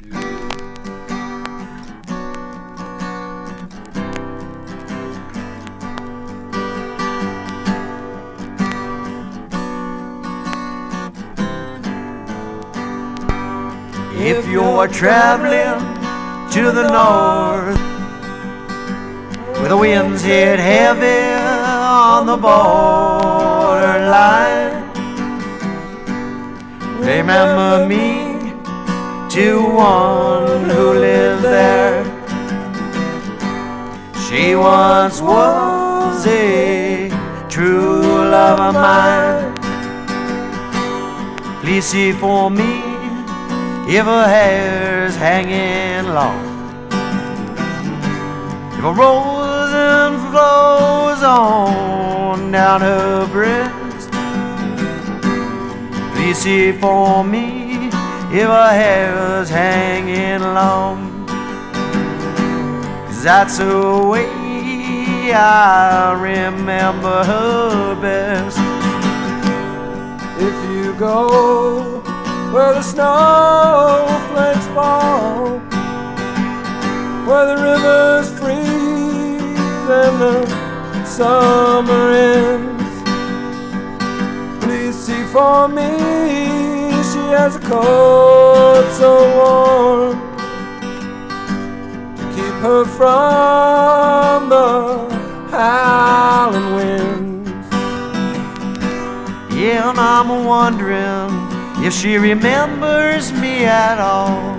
If you're traveling to the north, where the winds hit heavy on the borderline, remember me to one who lived there. She once was a true love of mine. Please see for me if her hair's hanging long. If a rose and flows on down her breast, please see for me if her hair's hanging long. Cause that's the way I remember her best. If you go where the snowflakes fall, where the rivers freeze and the summer ends. Please see for me, has a coat so warm to keep her from the howling winds. Yeah, and I'm wondering if she remembers me at all.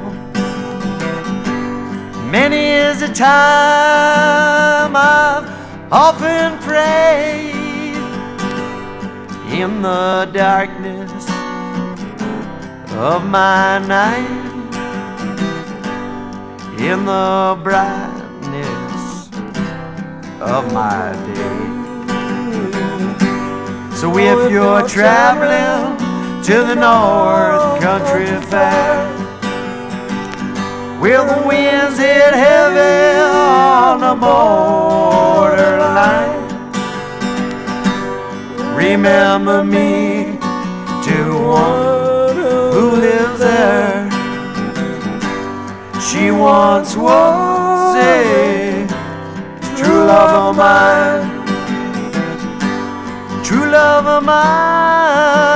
Many is the time I've often prayed in the darkness of my night, in the brightness of my day. So if you're traveling to the North Country Fair, where the winds hit heavy on the borderline, remember me to one once was a true love of mine. True love of mine.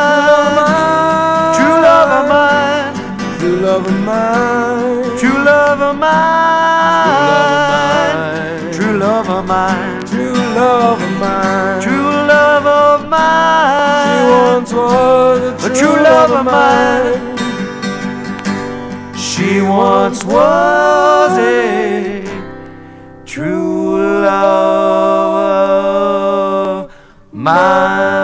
True love of mine. True love of mine. True love of mine. True love of mine. True love of mine. True love of She mine. once was a true, love of mine. She once was a true love of mine.